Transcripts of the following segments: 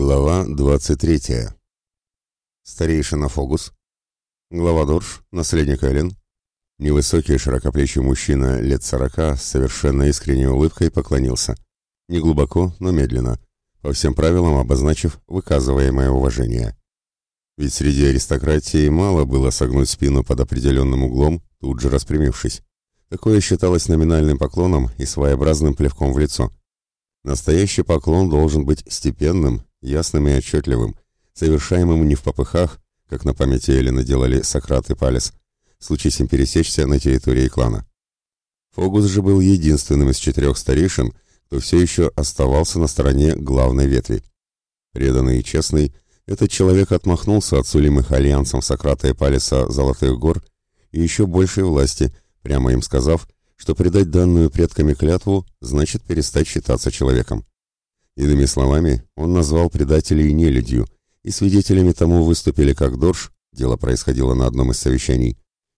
Глава 23. Старейшина Фогус. Глава Дорж, наследник Эллен. Невысокий широкоплечий мужчина лет сорока с совершенно искренней улыбкой поклонился. Не глубоко, но медленно, по всем правилам обозначив выказываемое уважение. Ведь среди аристократии мало было согнуть спину под определенным углом, тут же распрямившись. Такое считалось номинальным поклоном и своеобразным плевком в лицо. Настоящий поклон должен быть степенным, ясным и отчетливым, совершаемым не в попыхах, как на памяти Эллина делали Сократ и Палес, случись им пересечься на территории клана. Фогус же был единственным из четырех старейшин, кто все еще оставался на стороне главной ветви. Преданный и честный, этот человек отмахнулся от сулимых альянсом Сократа и Палеса Золотых гор и еще большей власти, прямо им сказав, что предать данную предками клятву значит перестать считаться человеком. Иными словами, он назвал предателей нелюдью, и свидетелями тому выступили как Дорж, дело происходило на одном из совещаний,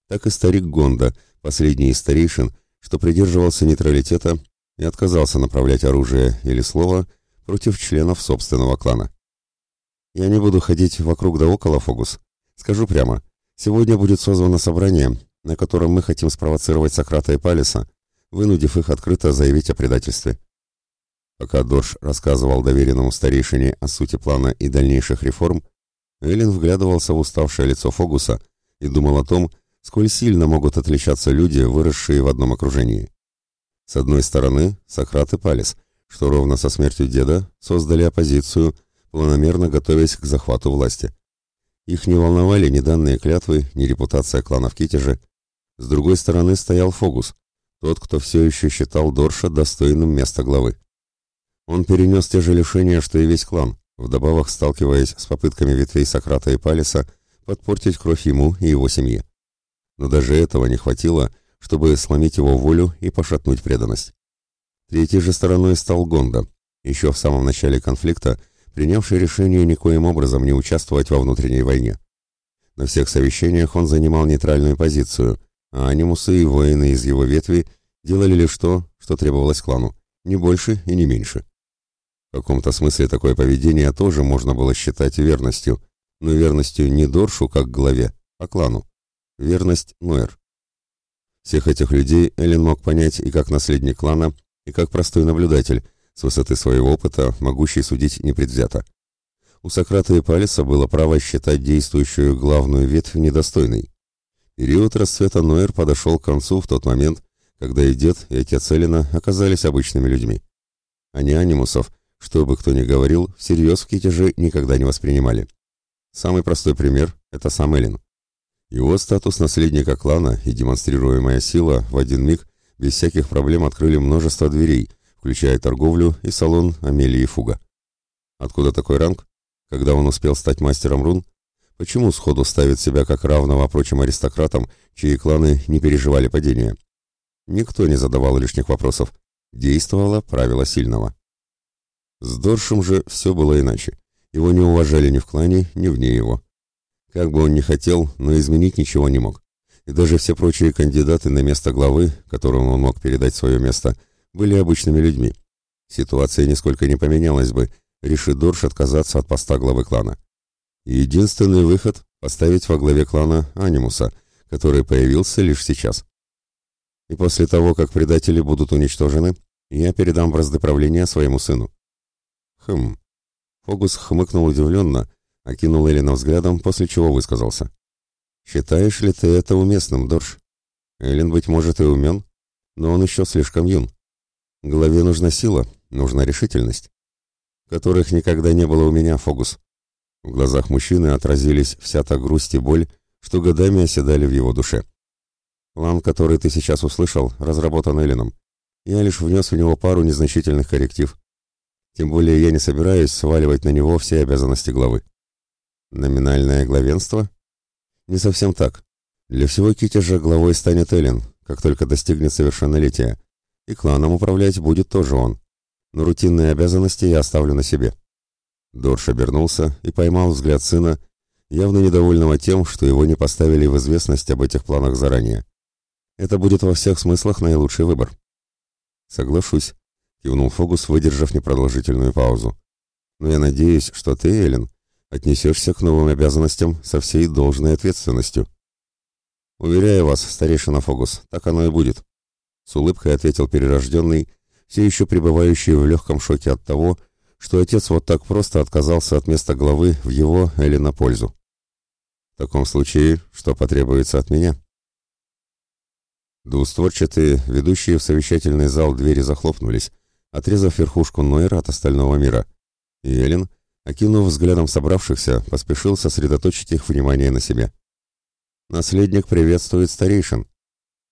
так и старик Гонда, последний из старейшин, что придерживался нейтралитета и отказался направлять оружие или слово против членов собственного клана. Я не буду ходить вокруг да около, Фогус. Скажу прямо, сегодня будет созвано собрание, на котором мы хотим спровоцировать Сократа и Палиса, вынудив их открыто заявить о предательстве. Пока Дорж рассказывал доверенному старейшине о сути плана и дальнейших реформ, Эллен вглядывался в уставшее лицо Фогуса и думал о том, сколь сильно могут отличаться люди, выросшие в одном окружении. С одной стороны, Сократ и Палес, что ровно со смертью деда создали оппозицию, планомерно готовясь к захвату власти. Их не волновали ни данные клятвы, ни репутация клана в Китеже. С другой стороны стоял Фогус, тот, кто все еще считал Дорша достойным места главы. Он перенес те же лишения, что и весь клан, вдобавок сталкиваясь с попытками ветвей Сократа и Палиса подпортить кровь ему и его семье. Но даже этого не хватило, чтобы сломить его волю и пошатнуть преданность. Третьей же стороной стал Гонда, еще в самом начале конфликта, принявший решение никоим образом не участвовать во внутренней войне. На всех совещаниях он занимал нейтральную позицию, а анимусы и воины из его ветви делали лишь то, что требовалось клану, не больше и не меньше. В каком-то смысле такое поведение тоже можно было считать верностью, но верностью не Доршу как главе, а клану. Верность Нойер. Всех этих людей Эллен мог понять и как наследник клана, и как простой наблюдатель, с высоты своего опыта, могущий судить непредвзято. У Сократа и Палиса было право считать действующую главную ветвь недостойной. Период расцвета Нойер подошел к концу в тот момент, когда и дед, и отец Эллина оказались обычными людьми. Они анимусов, что бы кто ни говорил, всерьез в Китеже никогда не воспринимали. Самый простой пример – это сам Эллин. Его статус наследника клана и демонстрируемая сила в один миг без всяких проблем открыли множество дверей, включая торговлю и салон Амелии Фуга. Откуда такой ранг? Когда он успел стать мастером рун? Почему сходу ставит себя как равного прочим аристократам, чьи кланы не переживали падения? Никто не задавал лишних вопросов. Действовало правило сильного. С Доршем же все было иначе. Его не уважали ни в клане, ни вне его. Как бы он ни хотел, но изменить ничего не мог. И даже все прочие кандидаты на место главы, которым он мог передать свое место, были обычными людьми. Ситуация нисколько не поменялась бы, решит Дорш отказаться от поста главы клана. Единственный выход – поставить во главе клана Анимуса, который появился лишь сейчас. И после того, как предатели будут уничтожены, я передам бразды правления своему сыну. Хм. Фогус хмыкнул удивленно, окинул Эллина взглядом, после чего высказался. «Считаешь ли ты это уместным, Дорж? Эллин, быть может, и умен, но он еще слишком юн. Главе нужна сила, нужна решительность, которых никогда не было у меня, Фогус». В глазах мужчины отразились вся та грусть и боль, что годами оседали в его душе. План, который ты сейчас услышал, разработан Эллином. Я лишь внес в него пару незначительных корректив. Тем более я не собираюсь сваливать на него все обязанности главы. Номинальное главенство? Не совсем так. Для всего Китежа главой станет Эллен, как только достигнет совершеннолетия. И кланом управлять будет тоже он. Но рутинные обязанности я оставлю на себе. Дорш обернулся и поймал взгляд сына, явно недовольного тем, что его не поставили в известность об этих планах заранее. Это будет во всех смыслах наилучший выбор. Соглашусь, кивнул Фогус, выдержав непродолжительную паузу. но я надеюсь, что ты, Эллен, отнесешься к новым обязанностям со всей должной ответственностью. Уверяю вас, старейшина Фогус, так оно и будет. С улыбкой ответил перерожденный, все еще пребывающий в легком шоке от того, что отец вот так просто отказался от места главы в его или на пользу. В таком случае, что потребуется от меня? Двустворчатые, ведущие в совещательный зал двери захлопнулись, отрезав верхушку Нойра от остального мира. И Эллен, окинув взглядом собравшихся, поспешил сосредоточить их внимание на себе. Наследник приветствует старейшин.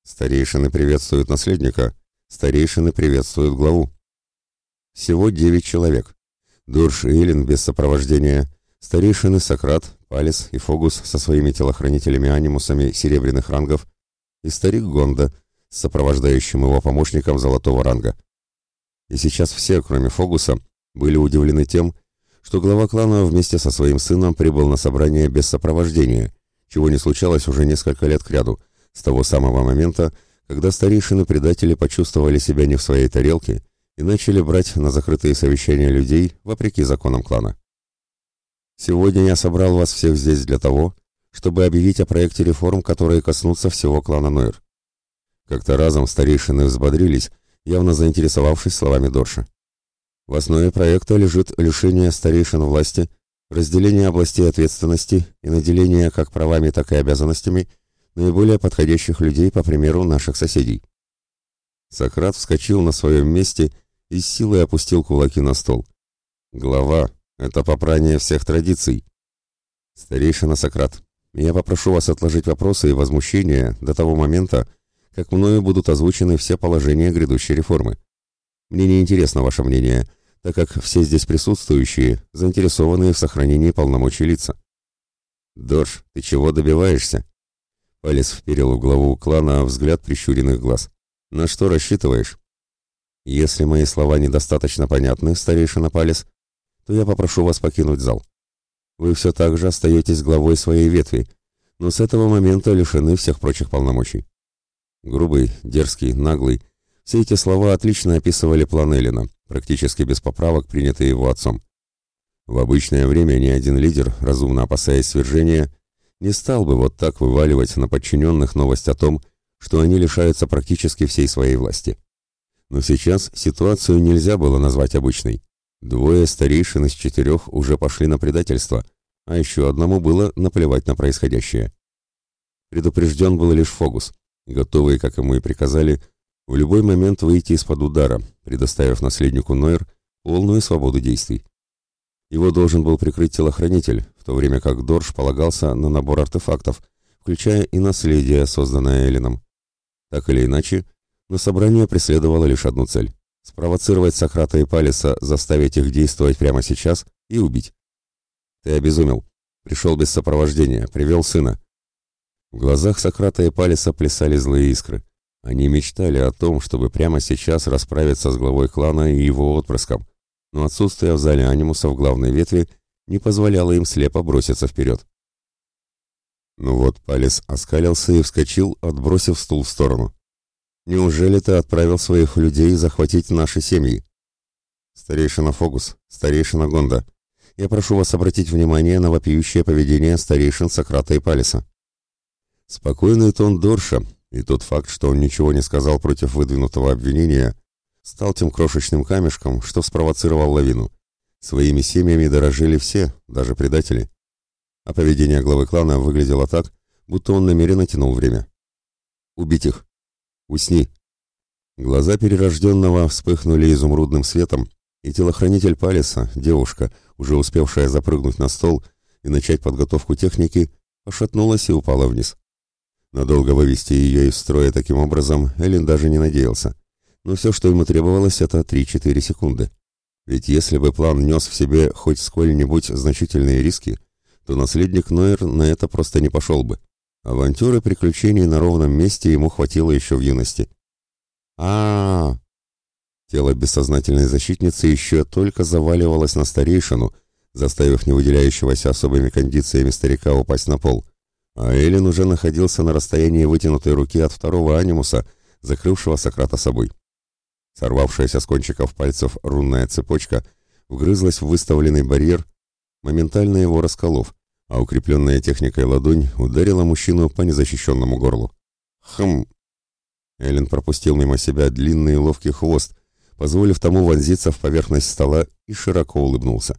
Старейшины приветствуют наследника. Старейшины приветствуют главу. Всего девять человек. Дурш и Эллен без сопровождения, старейшины Сократ, Палис и Фогус со своими телохранителями-анимусами серебряных рангов и старик Гонда с сопровождающим его помощником золотого ранга. И сейчас все, кроме Фогуса, были удивлены тем, что глава клана вместе со своим сыном прибыл на собрание без сопровождения, чего не случалось уже несколько лет кряду, с того самого момента, когда старейшины-предатели почувствовали себя не в своей тарелке и начали брать на закрытые совещания людей вопреки законам клана. Сегодня я собрал вас всех здесь для того, чтобы объявить о проекте реформ, которые коснутся всего клана Нойр. Как-то разом старейшины взбодрились, явно заинтересовавшись словами Дорша. В основе проекта лежит лишение старейшин власти, разделение областей ответственности и наделение как правами, так и обязанностями наиболее подходящих людей по примеру наших соседей. Сократ вскочил на своем месте и с силой опустил кулаки на стол. «Глава, это попрание всех традиций». «Старейшина Сократ, я попрошу вас отложить вопросы и возмущения до того момента, как мною будут озвучены все положения грядущей реформы. Мне не интересно ваше мнение, так как все здесь присутствующие заинтересованы в сохранении полномочий лица. Дорж, ты чего добиваешься? Палец вперил в главу клана взгляд прищуренных глаз. На что рассчитываешь? Если мои слова недостаточно понятны, старейшина Палец, то я попрошу вас покинуть зал. Вы все так же остаетесь главой своей ветви, но с этого момента лишены всех прочих полномочий. Грубый, дерзкий, наглый. Все эти слова отлично описывали план Эллина, практически без поправок, принятые его отцом. В обычное время ни один лидер, разумно опасаясь свержения, не стал бы вот так вываливать на подчиненных новость о том, что они лишаются практически всей своей власти. Но сейчас ситуацию нельзя было назвать обычной. Двое старейшин из четырех уже пошли на предательство, а еще одному было наплевать на происходящее. Предупрежден был лишь Фогус, готовые, как ему и приказали, в любой момент выйти из-под удара, предоставив наследнику Нойр полную свободу действий. Его должен был прикрыть телохранитель, в то время как Дорж полагался на набор артефактов, включая и наследие, созданное Элином. Так или иначе, но собрание преследовало лишь одну цель – спровоцировать Сократа и Палиса, заставить их действовать прямо сейчас и убить. «Ты обезумел. Пришел без сопровождения, привел сына. В глазах Сократа и Палиса плясали злые искры. Они мечтали о том, чтобы прямо сейчас расправиться с главой клана и его отпрыском, но отсутствие в зале анимуса в главной ветви не позволяло им слепо броситься вперед. Ну вот, Палис оскалился и вскочил, отбросив стул в сторону. «Неужели ты отправил своих людей захватить наши семьи?» «Старейшина Фогус, старейшина Гонда, я прошу вас обратить внимание на вопиющее поведение старейшин Сократа и Палиса. Спокойный тон Дорша и тот факт, что он ничего не сказал против выдвинутого обвинения, стал тем крошечным камешком, что спровоцировал лавину. Своими семьями дорожили все, даже предатели. А поведение главы клана выглядело так, будто он намеренно тянул время. «Убить их! Усни!» Глаза перерожденного вспыхнули изумрудным светом, и телохранитель Палиса, девушка, уже успевшая запрыгнуть на стол и начать подготовку техники, пошатнулась и упала вниз. Надолго вывести ее из строя таким образом Эллен даже не надеялся. Но все, что ему требовалось, это 3-4 секунды. Ведь если бы план нес в себе хоть сколь-нибудь значительные риски, то наследник Нойер на это просто не пошел бы. Авантюры приключений на ровном месте ему хватило еще в юности. а, -а, Тело бессознательной защитницы еще только заваливалось на старейшину, заставив невыделяющегося особыми кондициями старика упасть на пол – а Эллен уже находился на расстоянии вытянутой руки от второго анимуса, закрывшего Сократа собой. Сорвавшаяся с кончиков пальцев рунная цепочка вгрызлась в выставленный барьер, моментально его расколов, а укрепленная техникой ладонь ударила мужчину по незащищенному горлу. Хм! Эллен пропустил мимо себя длинный и ловкий хвост, позволив тому вонзиться в поверхность стола и широко улыбнулся.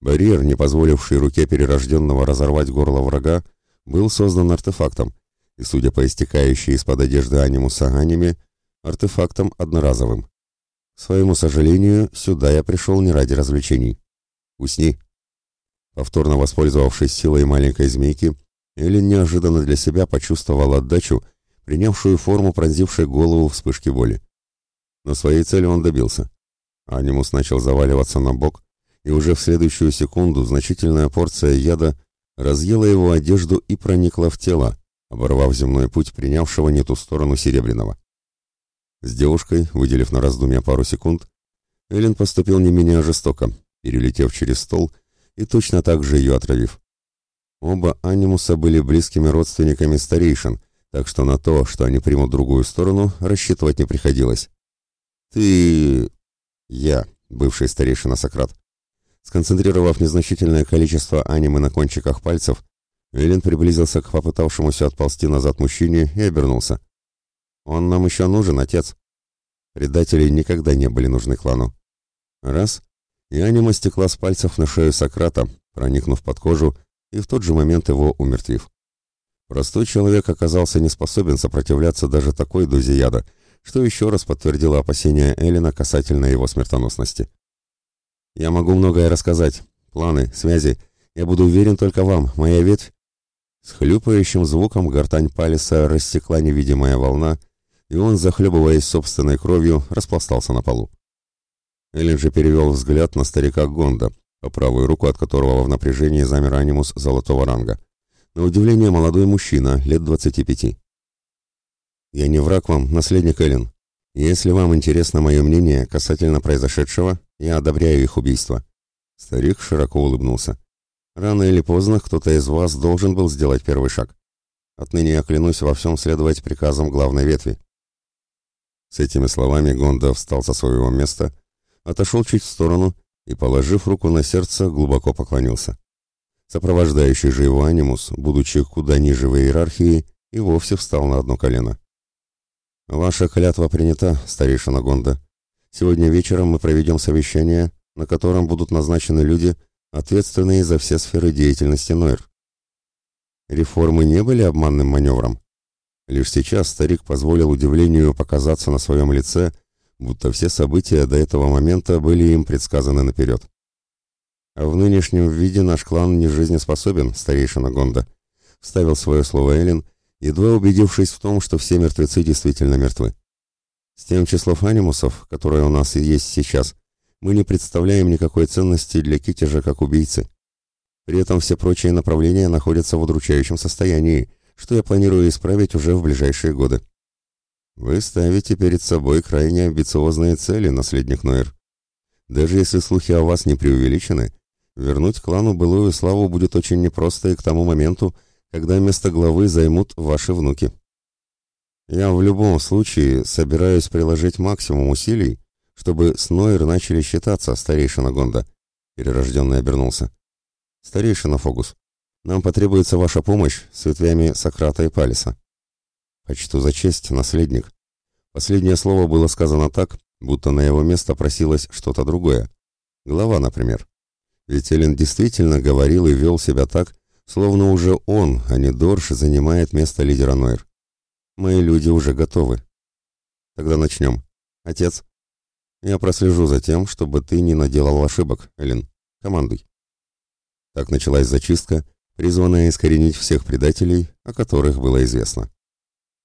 Барьер, не позволивший руке перерожденного разорвать горло врага, был создан артефактом, и, судя по истекающей из-под одежды анимуса аниме, артефактом одноразовым. К своему сожалению, сюда я пришел не ради развлечений. Усни. Повторно воспользовавшись силой маленькой змейки, Эллен неожиданно для себя почувствовал отдачу, принявшую форму пронзившей голову вспышки боли. Но своей цели он добился. Анимус начал заваливаться на бок, и уже в следующую секунду значительная порция яда разъела его одежду и проникла в тело, оборвав земной путь принявшего не ту сторону Серебряного. С девушкой, выделив на раздумья пару секунд, Эллен поступил не менее жестоко, перелетев через стол и точно так же ее отравив. Оба анимуса были близкими родственниками старейшин, так что на то, что они примут другую сторону, рассчитывать не приходилось. «Ты...» «Я», бывший старейшина Сократ. Сконцентрировав незначительное количество анимы на кончиках пальцев, Эллен приблизился к попытавшемуся отползти назад мужчине и обернулся. «Он нам еще нужен, отец». Предатели никогда не были нужны клану. Раз, и анима стекла с пальцев на шею Сократа, проникнув под кожу и в тот же момент его умертвив. Простой человек оказался не способен сопротивляться даже такой дозе яда, что еще раз подтвердило опасения Эллина касательно его смертоносности. «Я могу многое рассказать. Планы, связи. Я буду уверен только вам. Моя ветвь...» С хлюпающим звуком гортань Палиса растекла невидимая волна, и он, захлебываясь собственной кровью, распластался на полу. Эллен же перевел взгляд на старика Гонда, по правую руку от которого в напряжении замер анимус золотого ранга. На удивление молодой мужчина, лет двадцати пяти. «Я не враг вам, наследник Эллен. Если вам интересно мое мнение касательно произошедшего, я одобряю их убийство». Старик широко улыбнулся. «Рано или поздно кто-то из вас должен был сделать первый шаг. Отныне я клянусь во всем следовать приказам главной ветви». С этими словами Гонда встал со своего места, отошел чуть в сторону и, положив руку на сердце, глубоко поклонился. Сопровождающий же его анимус, будучи куда ниже в иерархии, и вовсе встал на одно колено. «Ваша клятва принята, старейшина Гонда. Сегодня вечером мы проведем совещание, на котором будут назначены люди, ответственные за все сферы деятельности Нойр. Реформы не были обманным маневром. Лишь сейчас старик позволил удивлению показаться на своем лице, будто все события до этого момента были им предсказаны наперед. А в нынешнем виде наш клан не жизнеспособен, старейшина Гонда, вставил свое слово Эллен, едва убедившись в том, что все мертвецы действительно мертвы. С тем числом анимусов, которое у нас есть сейчас, мы не представляем никакой ценности для Китежа как убийцы. При этом все прочие направления находятся в удручающем состоянии, что я планирую исправить уже в ближайшие годы. Вы ставите перед собой крайне амбициозные цели, наследник Нойер. Даже если слухи о вас не преувеличены, вернуть клану былую славу будет очень непросто и к тому моменту, когда место главы займут ваши внуки. Я в любом случае собираюсь приложить максимум усилий, чтобы с Нойер начали считаться, старейшина Гонда. Перерожденный обернулся. Старейшина Фогус, нам потребуется ваша помощь с ветвями Сократа и Палиса. Почту за честь, наследник. Последнее слово было сказано так, будто на его место просилось что-то другое. Глава, например. Ведь Эллен действительно говорил и вел себя так, Словно уже он, а не Дорш, занимает место лидера Нойр. Мои люди уже готовы. Тогда начнем. Отец, я прослежу за тем, чтобы ты не наделал ошибок, Эллен. Командуй. Так началась зачистка, призванная искоренить всех предателей, о которых было известно.